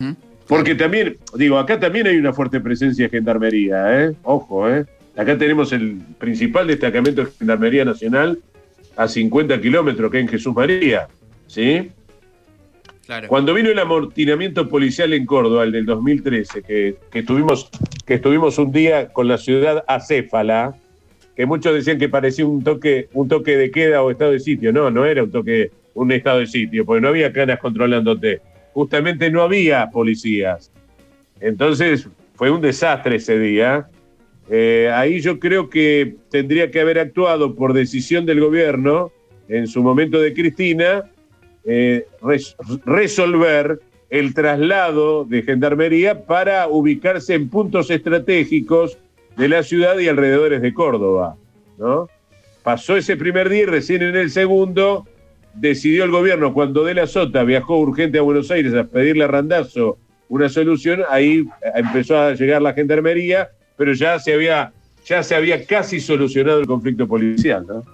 ¿Mm? Porque también, digo, acá también hay una fuerte presencia de gendarmería, ¿eh? Ojo, ¿eh? Acá tenemos el principal destacamento de Gendarmería Nacional a 50 kilómetros, que es en Jesús María, ¿sí? Claro. Cuando vino el amortinamiento policial en Córdoba, el del 2013, que, que, estuvimos, que estuvimos un día con la ciudad acéfala, que muchos decían que parecía un toque, un toque de queda o estado de sitio. No, no era un toque, un estado de sitio, porque no había canas controlándote. Justamente no había policías. Entonces fue un desastre ese día. Eh, ahí yo creo que tendría que haber actuado por decisión del gobierno, en su momento de Cristina, eh, res- resolver el traslado de gendarmería para ubicarse en puntos estratégicos de la ciudad y alrededores de Córdoba. ¿no? Pasó ese primer día recién en el segundo decidió el gobierno, cuando De la Sota viajó urgente a Buenos Aires a pedirle a Randazo una solución, ahí empezó a llegar la gendarmería, pero ya se había, ya se había casi solucionado el conflicto policial. ¿no?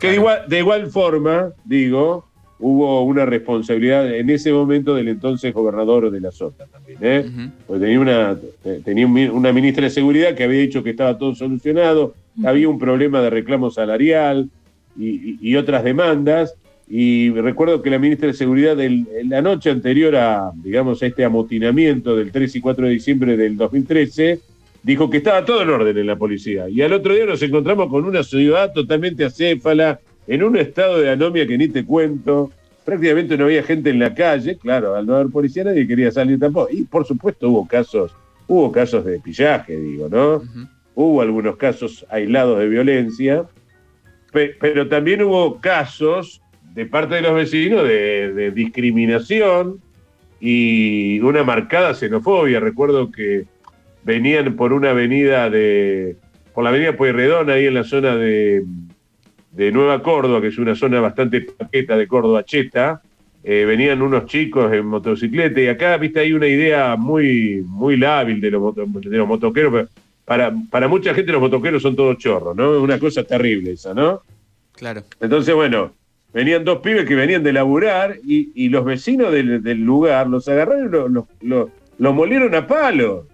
Que de igual, de igual forma, digo, hubo una responsabilidad en ese momento del entonces gobernador de la Sota también. ¿eh? Porque tenía, una, tenía una ministra de Seguridad que había dicho que estaba todo solucionado, había un problema de reclamo salarial y, y- y otras demandas. Y recuerdo que la ministra de Seguridad del- en la noche anterior a, digamos, a este amotinamiento del 3 y 4 de diciembre del 2013, dijo que estaba todo en orden en la policía. Y al otro día nos encontramos con una ciudad totalmente acéfala, en un estado de anomia que ni te cuento. Prácticamente no había gente en la calle, claro, al no haber policía nadie quería salir tampoco. Y por supuesto hubo casos, hubo casos de pillaje, digo, ¿no? Hubo algunos casos aislados de violencia, pe- pero también hubo casos de parte de los vecinos de, de discriminación y una marcada xenofobia. Recuerdo que venían por una avenida de, por la avenida Pueyrredón, ahí en la zona de, de Nueva Córdoba, que es una zona bastante paqueta de Córdoba Cheta, eh, venían unos chicos en motocicleta y acá, viste, hay una idea muy, muy lábil de los, moto- de los motoqueros. pero Para, para mucha gente los motoqueros son todos chorros, ¿no? Es una cosa terrible esa, ¿no? Claro. Entonces, bueno, venían dos pibes que venían de laburar y, y los vecinos del, del lugar los agarraron y los, los, los- los molieron a palo.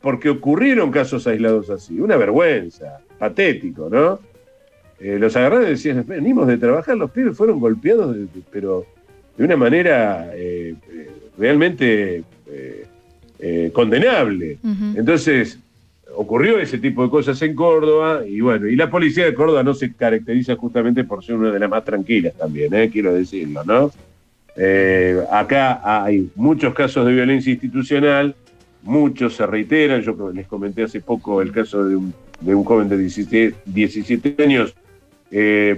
Porque ocurrieron casos aislados así. Una vergüenza, patético, ¿no? Eh, los agarraron y decían, venimos de trabajar, los pibes fueron golpeados, de- de- pero de una manera eh, eh, realmente eh, condenable. Entonces, ocurrió ese tipo de cosas en Córdoba y bueno, y la policía de Córdoba no se caracteriza justamente por ser una de las más tranquilas también, ¿eh? quiero decirlo, ¿no? Eh, acá hay muchos casos de violencia institucional, muchos se reiteran, yo les comenté hace poco el caso de un, de un joven de 17, 17 años, eh,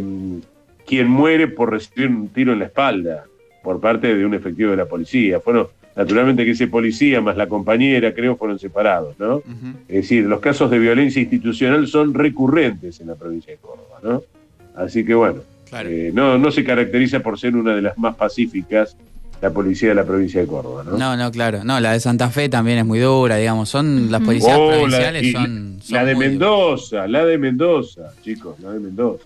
quien muere por recibir un tiro en la espalda por parte de un efectivo de la policía. Fueron, naturalmente que ese policía más la compañera, creo, fueron separados, ¿no? Es decir, los casos de violencia institucional son recurrentes en la provincia de Córdoba, ¿no? Así que bueno, Claro. eh, no, no se caracteriza por ser una de las más pacíficas la policía de la provincia de Córdoba, ¿no? No, no, claro. No, la de Santa Fe también es muy dura, digamos. Son las policías Oh, la- provinciales y son, son la de muy duras. Mendoza, la de Mendoza, chicos, la de Mendoza.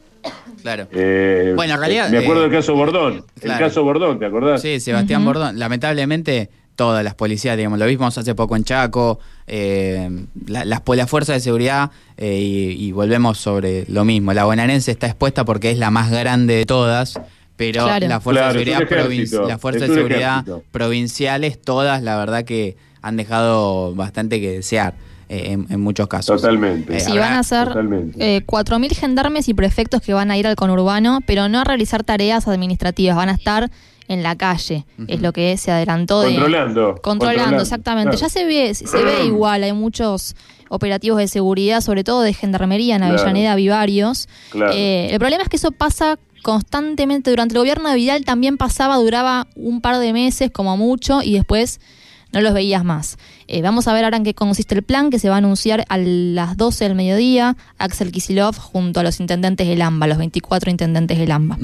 Claro. Eh, Bueno, en realidad, Me acuerdo eh, del caso Bordón, claro. el caso Bordón, ¿te acordás? Sí, Sebastián. Bordón. Lamentablemente, todas las policías, digamos, lo vimos hace poco en Chaco, eh, la- las, la fuerza de seguridad, eh, y, y volvemos sobre lo mismo. La bonaerense está expuesta porque es la más grande de todas, pero Claro. la fuerza Claro, de seguridad, ejército, provin- la fuerza es de seguridad provinciales, todas, la verdad que han dejado bastante que desear eh, en, en muchos casos. Totalmente. Eh, Sí, habrá- van a ser Totalmente. eh, 4.000 gendarmes y prefectos que van a ir al conurbano, pero no a realizar tareas administrativas, van a estar en la calle, es lo que se adelantó de... Controlando. Controlando, exactamente. claro. Ya se ve, se ve igual, hay muchos operativos de seguridad, sobre todo de gendarmería en Claro. Avellaneda, Vivarios. Claro. Eh, el problema es que eso pasa constantemente durante el gobierno de Vidal también pasaba, duraba un par de meses como mucho y después no los veías más. Eh, vamos a ver ahora en qué consiste el plan que se va a anunciar a las 12 del mediodía. Axel Kisilov junto a los intendentes del AMBA, los 24 intendentes del AMBA.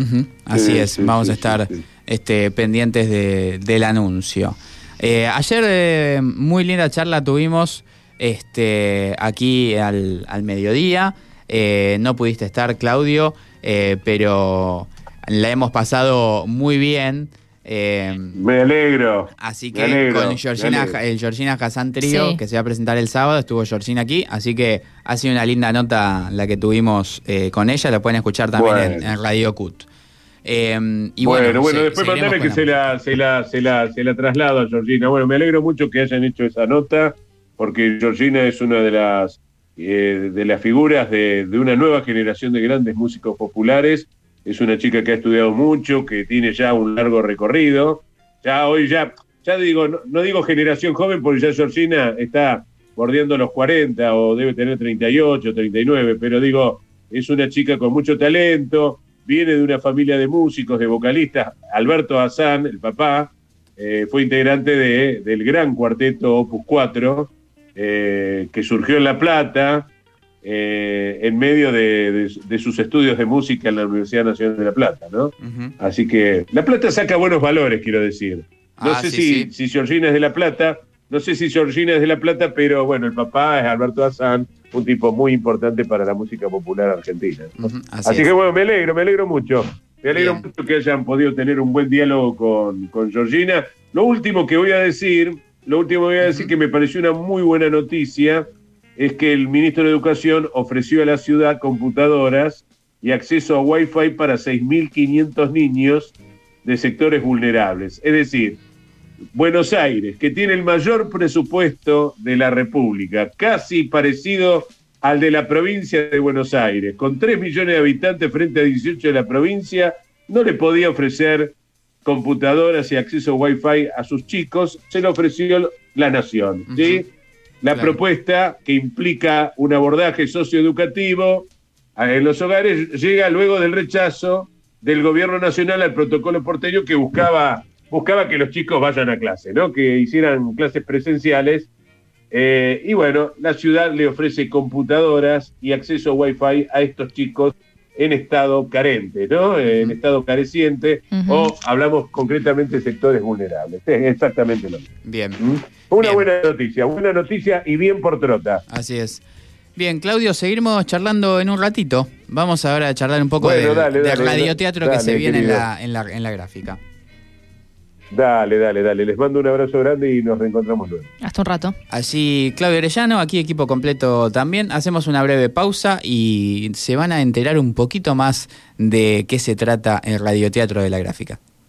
Así Sí, es, sí, vamos sí, a estar. Este, pendientes de- del anuncio. Eh, ayer eh, muy linda charla tuvimos este, aquí al, al mediodía. Eh, no pudiste estar, Claudio, eh, pero la hemos pasado muy bien. Eh, Me alegro. Así que alegro, con Georgina, el Georgina Hassan Trío, Sí. que se va a presentar el sábado, estuvo Georgina aquí, así que ha sido una linda nota la que tuvimos eh, con ella, la pueden escuchar también en, Bueno. en Radio Cut. Eh, y bueno, bueno, se- después mandale que se la, se, la, se, la, se la traslado a Georgina. Bueno, me alegro mucho que hayan hecho esa nota, porque Georgina es una de las, eh, de las figuras de, de una nueva generación de grandes músicos populares. Es una chica que ha estudiado mucho, que tiene ya un largo recorrido. Ya hoy ya, ya digo, no, digo generación joven, porque ya Georgina está bordeando los 40 o debe tener 38, 39, pero digo, es una chica con mucho talento, viene de una familia de músicos, de vocalistas. Alberto Hazán, el papá, eh, fue integrante de, del gran cuarteto Opus 4, eh, que surgió en La Plata, eh, en medio de, de- de sus estudios de música en la Universidad Nacional de La Plata, ¿no? Ujú. Así que La Plata saca buenos valores, quiero decir. No Ah, sé sí, si, sí. si Georgina es de La Plata, no sé si Georgina es de La Plata, pero bueno, el papá es Alberto Hazán, un tipo muy importante para la música popular argentina. ¿no? Ujú, así Así es. que bueno, me alegro, me alegro mucho. Me alegro Bien. mucho que hayan podido tener un buen diálogo con, con Georgina. Lo último que voy a decir, lo último que voy a decir Ujú. que me pareció una muy buena noticia, es que el ministro de Educación ofreció a la ciudad computadoras y acceso a Wi-Fi para 6.500 niños de sectores vulnerables. Es decir, Buenos Aires, que tiene el mayor presupuesto de la República, casi parecido al de la provincia de Buenos Aires, con 3 millones de habitantes frente a 18 de la provincia, no le podía ofrecer computadoras y acceso a Wi-Fi a sus chicos, se lo ofreció la Nación. ¿sí? La Claro. propuesta, que implica un abordaje socioeducativo en los hogares, llega luego del rechazo del gobierno nacional al protocolo porteño que buscaba, buscaba que los chicos vayan a clase, ¿no? que hicieran clases presenciales. Eh, y bueno, la ciudad le ofrece computadoras y acceso a Wi-Fi a estos chicos en estado carente, ¿no? En estado careciente, o hablamos concretamente de sectores vulnerables. Es exactamente lo mismo. Bien, ¿Mm? Una Bien. buena noticia, buena noticia y bien por trota. así es. Bien, Claudio, seguiremos charlando en un ratito. Vamos ahora a charlar un poco Bueno, del, dale, del dale, radioteatro que se viene en la, en, la, en la gráfica. Dale, dale, dale. Les mando un abrazo grande y nos reencontramos luego. Hasta un rato. Allí Claudio Orellano, aquí equipo completo también. Hacemos una breve pausa y se van a enterar un poquito más de qué se trata el radioteatro de la gráfica.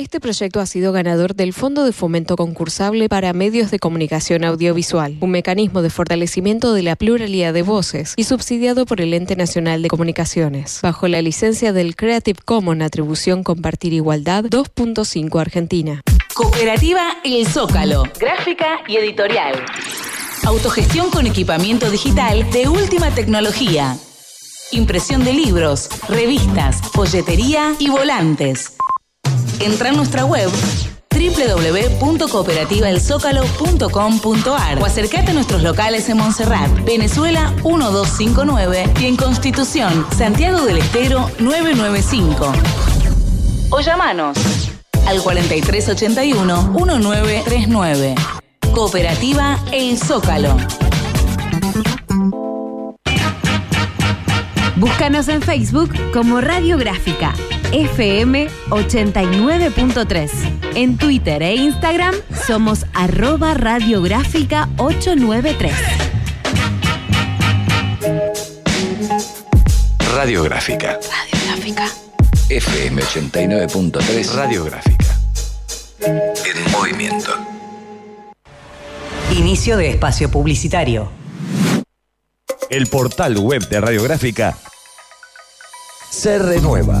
Este proyecto ha sido ganador del Fondo de Fomento Concursable para Medios de Comunicación Audiovisual, un mecanismo de fortalecimiento de la pluralidad de voces y subsidiado por el Ente Nacional de Comunicaciones, bajo la licencia del Creative Commons Atribución Compartir Igualdad 2.5 Argentina. Cooperativa El Zócalo. Gráfica y editorial. Autogestión con equipamiento digital de última tecnología. Impresión de libros, revistas, folletería y volantes. Entra en nuestra web www.cooperativaelzócalo.com.ar o acércate a nuestros locales en Montserrat, Venezuela 1259 y en Constitución, Santiago del Estero 995. O llamanos al 4381-1939. Cooperativa El Zócalo. Búscanos en Facebook como Radiográfica FM 89.3. En Twitter e Instagram somos arroba radiográfica 893. Radiográfica. Radiográfica. FM 89.3 Radiográfica. En movimiento. Inicio de espacio publicitario. El portal web de Radiográfica se renueva.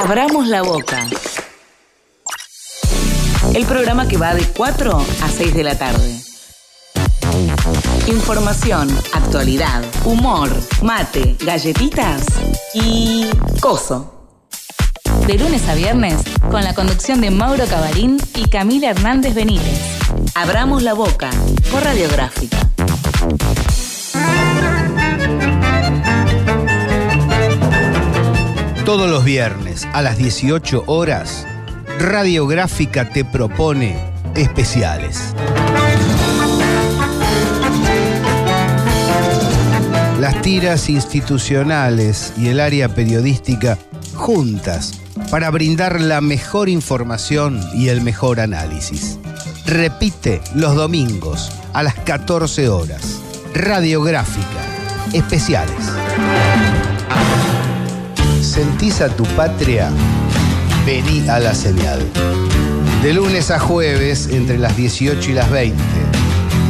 Abramos la boca. El programa que va de 4 a 6 de la tarde. Información, actualidad, humor, mate, galletitas y coso. De lunes a viernes, con la conducción de Mauro Cabarín y Camila Hernández Benítez. Abramos la boca por Radiográfica. Todos los viernes a las 18 horas, Radiográfica te propone especiales. Las tiras institucionales y el área periodística juntas para brindar la mejor información y el mejor análisis. Repite los domingos a las 14 horas. Radiográfica. Especiales. ¿Sentís a tu patria? Vení a la señal. De lunes a jueves entre las 18 y las 20.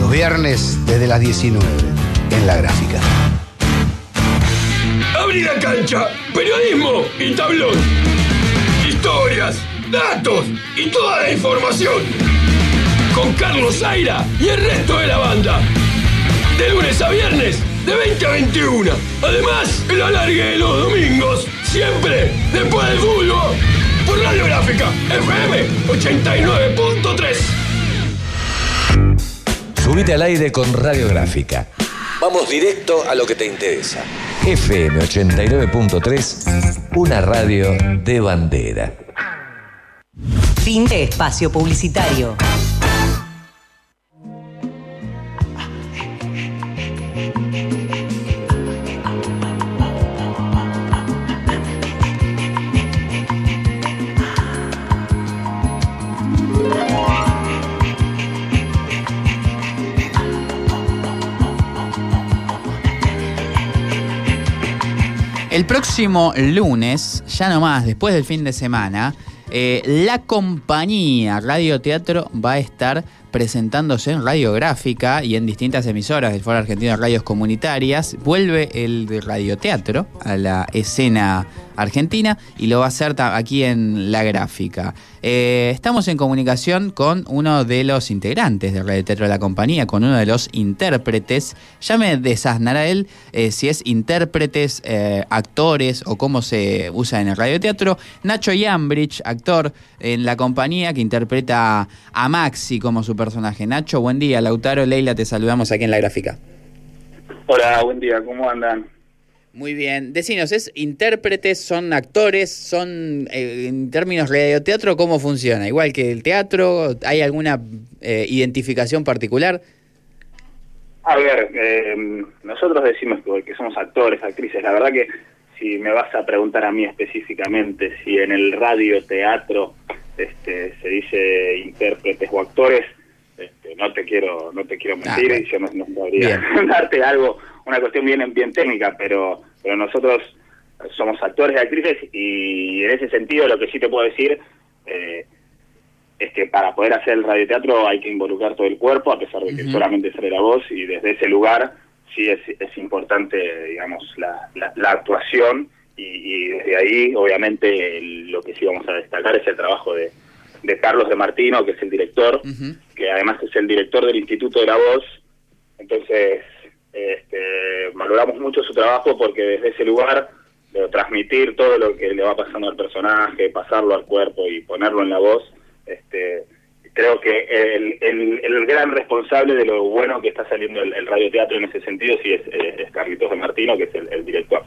Los viernes desde las 19 en la gráfica. Abrí la cancha, periodismo y tablón. Historias, datos y toda la información. Con Carlos Zaira y el resto de la banda. De lunes a viernes, de 20 a 21. Además, el alargue de los domingos, siempre después del fútbol. Por Radio Gráfica, FM 89.3. Subite al aire con Radiográfica. Vamos directo a lo que te interesa. FM 89.3, una radio de bandera. Fin de espacio publicitario. El próximo lunes, ya nomás, después del fin de semana, eh, la compañía Radio Teatro va a estar presentándose en radiográfica y en distintas emisoras del Foro Argentino de Radios Comunitarias. Vuelve el radioteatro a la escena argentina y lo va a hacer aquí en la gráfica. Eh, estamos en comunicación con uno de los integrantes del radioteatro de la compañía, con uno de los intérpretes. Ya me desasnará él eh, si es intérpretes, eh, actores o cómo se usa en el radioteatro. Nacho Yambridge, actor en la compañía que interpreta a Maxi como su personaje. Nacho, buen día. Lautaro, Leila, te saludamos aquí en la gráfica. Hola, buen día, ¿cómo andan? Muy bien. Decinos, ¿es intérpretes, son actores, son eh, en términos radioteatro, cómo funciona? Igual que el teatro, ¿hay alguna eh, identificación particular? A ver, eh, nosotros decimos que, que somos actores, actrices. La verdad que si me vas a preguntar a mí específicamente si en el radio, teatro, este, se dice intérpretes o actores, este, no te quiero no te quiero mentir Ah, y yo no, no podría darte algo, una cuestión bien, bien técnica, pero, pero nosotros somos actores y actrices y en ese sentido lo que sí te puedo decir eh, es que para poder hacer el radioteatro hay que involucrar todo el cuerpo, a pesar de que Ujú. solamente sale la voz, y desde ese lugar sí es, es importante, digamos, la, la, la actuación, y, y desde ahí, obviamente, el- lo que sí vamos a destacar es el trabajo de, de Carlos de Martino, que es el director, que además es el director del Instituto de la Voz, entonces este, valoramos mucho su trabajo porque desde ese lugar de transmitir todo lo que le va pasando al personaje, pasarlo al cuerpo y ponerlo en la voz, este, creo que el, el, el gran responsable de lo bueno que está saliendo el, el radioteatro en ese sentido sí es, es- Carlitos de Martino, que es el, el director.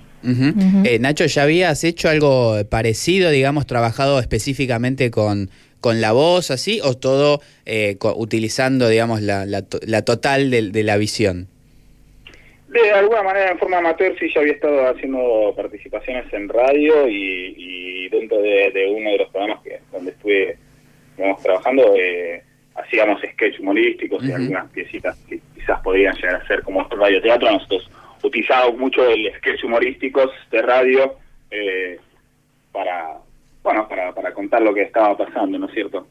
Eh, Nacho, ¿ya habías hecho algo parecido, digamos, trabajado específicamente con, con la voz, así, o todo eh, co- utilizando, digamos, la, la total de, de la visión? De alguna manera, en forma amateur, sí, yo había estado haciendo participaciones en radio y, y dentro de, de uno de los programas que donde estuve digamos, trabajando, eh, hacíamos sketch humorísticos y algunas piecitas que quizás podrían llegar a ser como radioteatro. Nosotros utilizábamos mucho el sketch humorísticos de radio eh, para, bueno, para, para contar lo que estaba pasando, ¿no es cierto?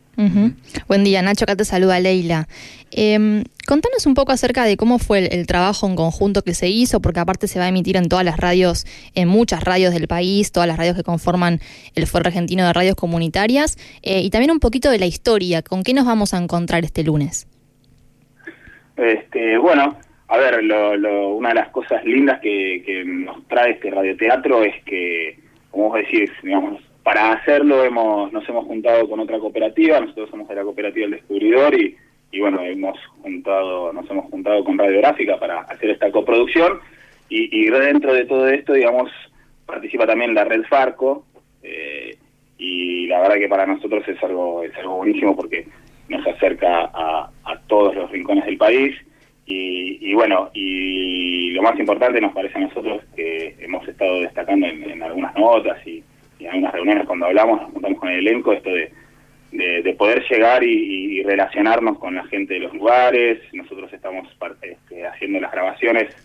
Buen día, Nacho, acá te saluda Leila. Em, contanos un poco acerca de cómo fue el, el trabajo en conjunto que se hizo, porque aparte se va a emitir en todas las radios, en muchas radios del país, todas las radios que conforman el Foro Argentino de Radios Comunitarias, eh, y también un poquito de la historia, ¿con qué nos vamos a encontrar este lunes? Este, bueno, a ver, lo, lo- una de las cosas lindas que, que nos trae este radioteatro es que, como vos decís, digamos, para hacerlo hemos, nos hemos juntado con otra cooperativa, nosotros somos de la cooperativa El Descubridor y, y bueno, hemos juntado, nos hemos juntado con Radiográfica para hacer esta coproducción y, y dentro de todo esto, digamos, participa también la Red Farco eh, y la verdad que para nosotros es algo, es algo buenísimo porque nos acerca a, a todos los rincones del país y, y bueno, y lo más importante nos parece a nosotros que hemos estado destacando en, en algunas notas y, y en algunas reuniones cuando hablamos, nos juntamos con el elenco, esto de, de, de poder llegar y, relacionarnos con la gente de los lugares. Nosotros estamos este, haciendo las grabaciones